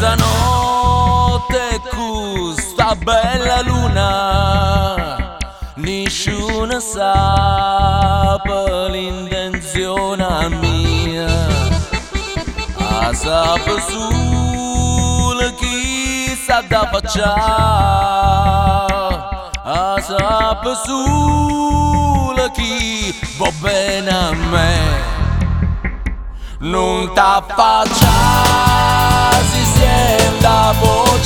mezzanotte cu sta bella luna nessuno sa l'intenzione mia A sapă sul chi sa da faccia A sapă sul chi va bene a me Non ta faccia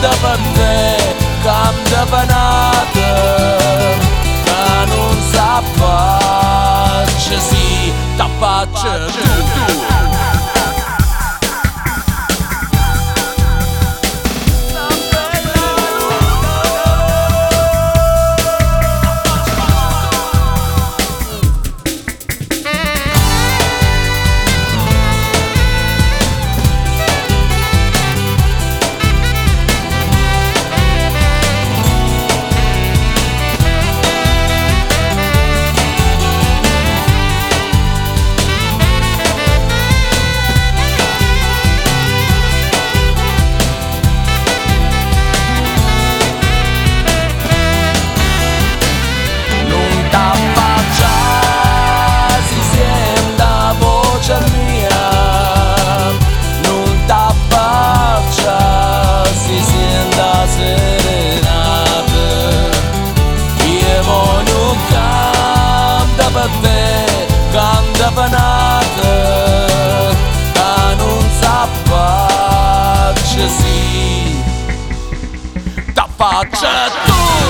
de verde, cam de venată Că nu-mi sap pace, si, da pace, tu, tu. 发展速度。